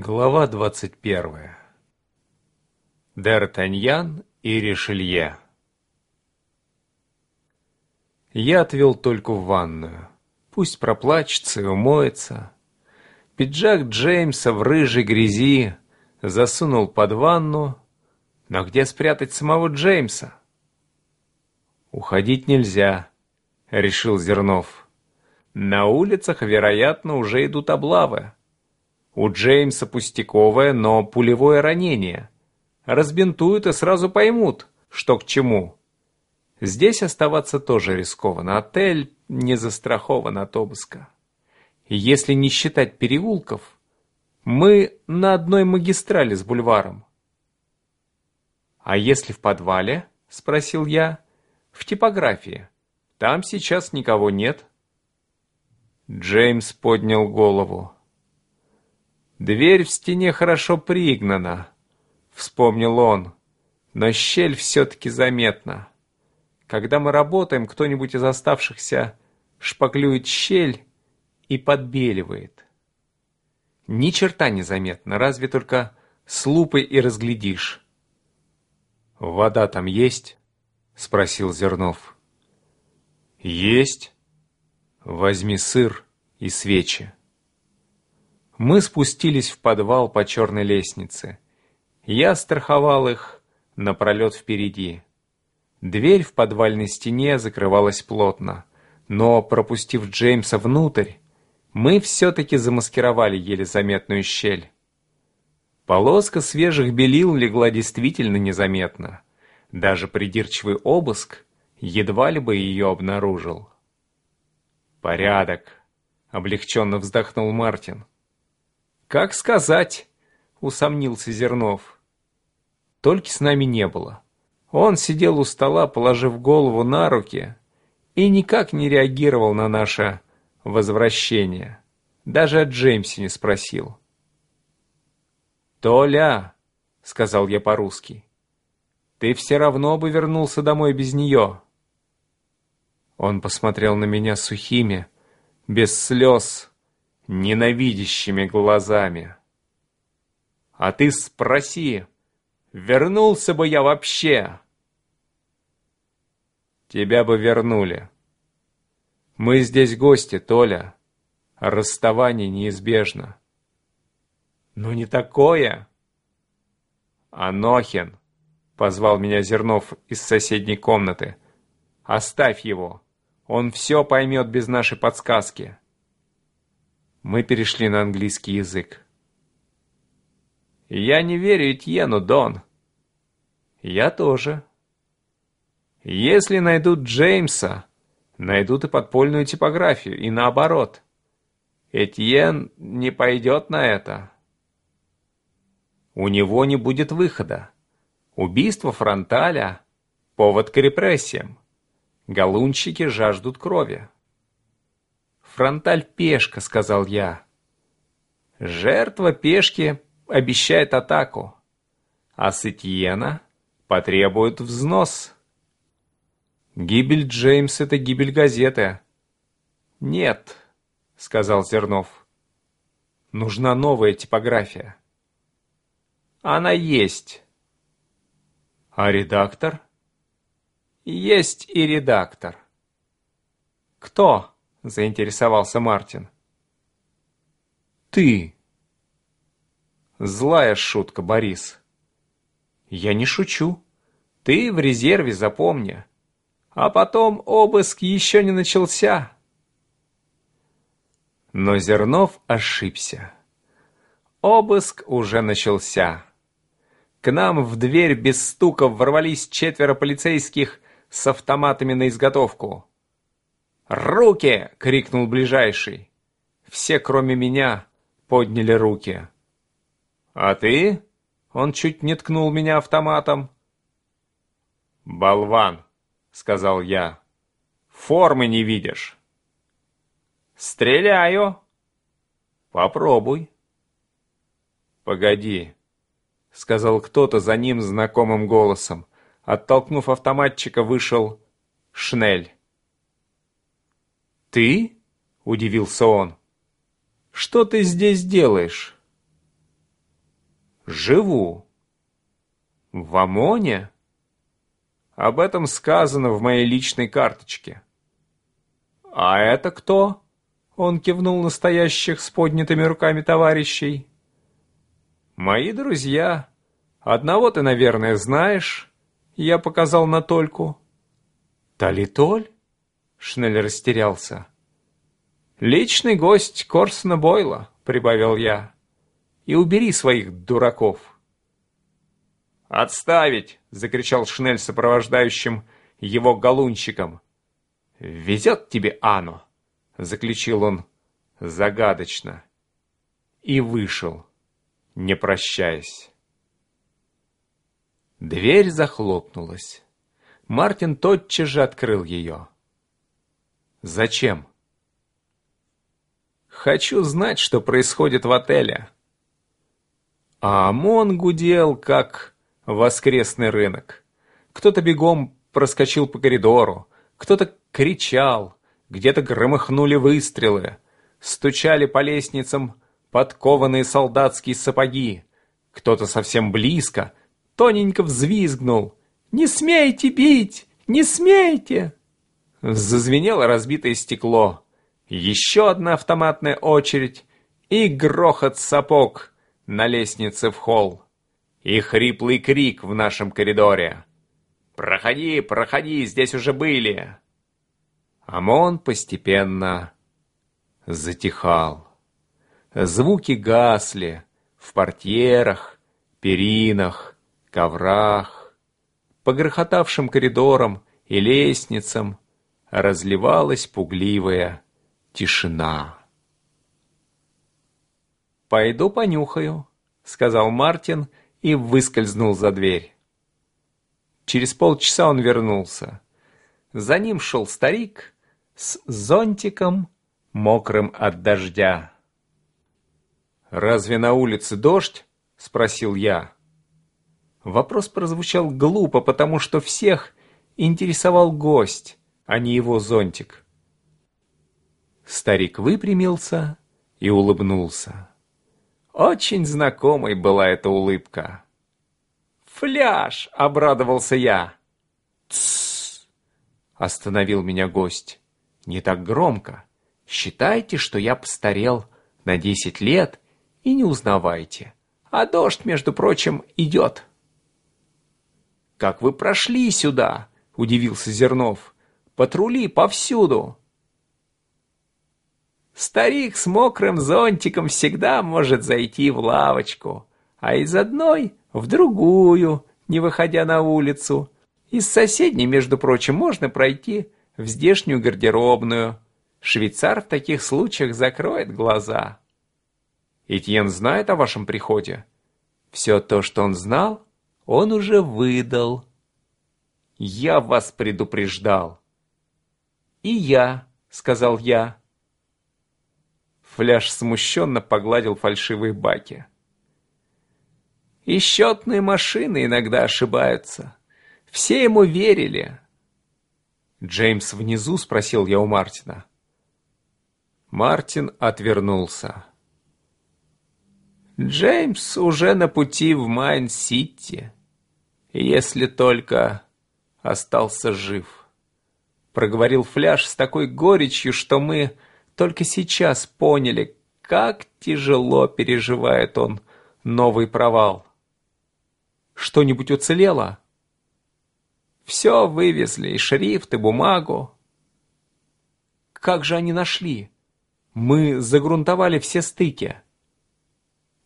Глава двадцать первая. Д'Артаньян и Ришелье. Я отвел только в ванную. Пусть проплачется и умоется. Пиджак Джеймса в рыжей грязи засунул под ванну. Но где спрятать самого Джеймса? Уходить нельзя, решил Зернов. На улицах, вероятно, уже идут облавы. У Джеймса пустяковое, но пулевое ранение. Разбинтуют и сразу поймут, что к чему. Здесь оставаться тоже рискованно. Отель не застрахован от обыска. Если не считать переулков, мы на одной магистрали с бульваром. «А если в подвале?» — спросил я. «В типографии. Там сейчас никого нет». Джеймс поднял голову. Дверь в стене хорошо пригнана, вспомнил он, но щель все-таки заметна. Когда мы работаем, кто-нибудь из оставшихся шпаклюет щель и подбеливает. Ни черта не заметно, разве только с лупой и разглядишь. «Вода там есть?» — спросил Зернов. «Есть. Возьми сыр и свечи». Мы спустились в подвал по черной лестнице. Я страховал их напролет впереди. Дверь в подвальной стене закрывалась плотно, но, пропустив Джеймса внутрь, мы все-таки замаскировали еле заметную щель. Полоска свежих белил легла действительно незаметно. Даже придирчивый обыск едва ли бы ее обнаружил. «Порядок», — облегченно вздохнул Мартин. «Как сказать?» — усомнился Зернов. Только с нами не было. Он сидел у стола, положив голову на руки, и никак не реагировал на наше возвращение. Даже о Джеймсе не спросил. «Толя», — сказал я по-русски, — «ты все равно бы вернулся домой без нее». Он посмотрел на меня сухими, без слез, ненавидящими глазами. А ты спроси, вернулся бы я вообще? Тебя бы вернули. Мы здесь гости, Толя. Расставание неизбежно. Но не такое. Анохин, позвал меня Зернов из соседней комнаты. Оставь его. Он все поймет без нашей подсказки. Мы перешли на английский язык. «Я не верю Этьену, Дон». «Я тоже». «Если найдут Джеймса, найдут и подпольную типографию, и наоборот. Этьен не пойдет на это». У него не будет выхода. Убийство фронталя — повод к репрессиям. Галунщики жаждут крови. «Фронталь пешка», — сказал я. «Жертва пешки обещает атаку, а Сетьена потребует взнос». «Гибель Джеймс — это гибель газеты». «Нет», — сказал Зернов. «Нужна новая типография». «Она есть». «А редактор?» «Есть и редактор». «Кто?» — заинтересовался Мартин. «Ты!» Злая шутка, Борис. Я не шучу. Ты в резерве, запомни. А потом обыск еще не начался. Но Зернов ошибся. Обыск уже начался. К нам в дверь без стука ворвались четверо полицейских с автоматами на изготовку. «Руки!» — крикнул ближайший. Все, кроме меня, подняли руки. «А ты?» — он чуть не ткнул меня автоматом. «Болван!» — сказал я. «Формы не видишь!» «Стреляю!» «Попробуй!» «Погоди!» — сказал кто-то за ним знакомым голосом. Оттолкнув автоматчика, вышел Шнель. «Ты?» — удивился он. «Что ты здесь делаешь?» Живу. В ОМОНе? Об этом сказано в моей личной карточке. А это кто? Он кивнул настоящих с поднятыми руками товарищей. Мои друзья. Одного ты, наверное, знаешь. Я показал на Тольку. Талитоль? Шнель растерялся. «Личный гость Корсона Бойла», — прибавил я. «И убери своих дураков». «Отставить!» — закричал Шнель сопровождающим его галунчиком. «Везет тебе Ану!» — заключил он загадочно. И вышел, не прощаясь. Дверь захлопнулась. Мартин тотчас же открыл ее. «Зачем?» Хочу знать, что происходит в отеле. А ОМОН гудел, как воскресный рынок. Кто-то бегом проскочил по коридору, кто-то кричал, где-то громыхнули выстрелы, стучали по лестницам подкованные солдатские сапоги. Кто-то совсем близко, тоненько взвизгнул. «Не смейте бить! Не смейте!» Зазвенело разбитое стекло. Еще одна автоматная очередь и грохот сапог на лестнице в холл. И хриплый крик в нашем коридоре. «Проходи, проходи, здесь уже были!» ОМОН постепенно затихал. Звуки гасли в портьерах, перинах, коврах. По грохотавшим коридорам и лестницам разливалась пугливая Тишина. «Пойду понюхаю», — сказал Мартин и выскользнул за дверь. Через полчаса он вернулся. За ним шел старик с зонтиком, мокрым от дождя. «Разве на улице дождь?» — спросил я. Вопрос прозвучал глупо, потому что всех интересовал гость, а не его зонтик. Старик выпрямился и улыбнулся. Очень знакомой была эта улыбка. «Фляж!» — обрадовался я. «Тссс!» — остановил меня гость. «Не так громко. Считайте, что я постарел на десять лет и не узнавайте. А дождь, между прочим, идет». «Как вы прошли сюда?» — удивился Зернов. «Патрули повсюду». Старик с мокрым зонтиком всегда может зайти в лавочку, а из одной в другую, не выходя на улицу. Из соседней, между прочим, можно пройти в здешнюю гардеробную. Швейцар в таких случаях закроет глаза. Этьен знает о вашем приходе? Все то, что он знал, он уже выдал. Я вас предупреждал. И я, сказал я. Фляж смущенно погладил фальшивые баки. И счетные машины иногда ошибаются. Все ему верили. Джеймс внизу, спросил я у Мартина. Мартин отвернулся. Джеймс уже на пути в Майн-Сити, если только остался жив. Проговорил Фляж с такой горечью, что мы только сейчас поняли, как тяжело переживает он новый провал. Что-нибудь уцелело? Все вывезли, и шрифт, и бумагу. Как же они нашли? Мы загрунтовали все стыки.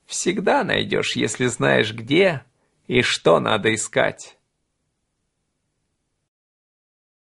Всегда найдешь, если знаешь где и что надо искать.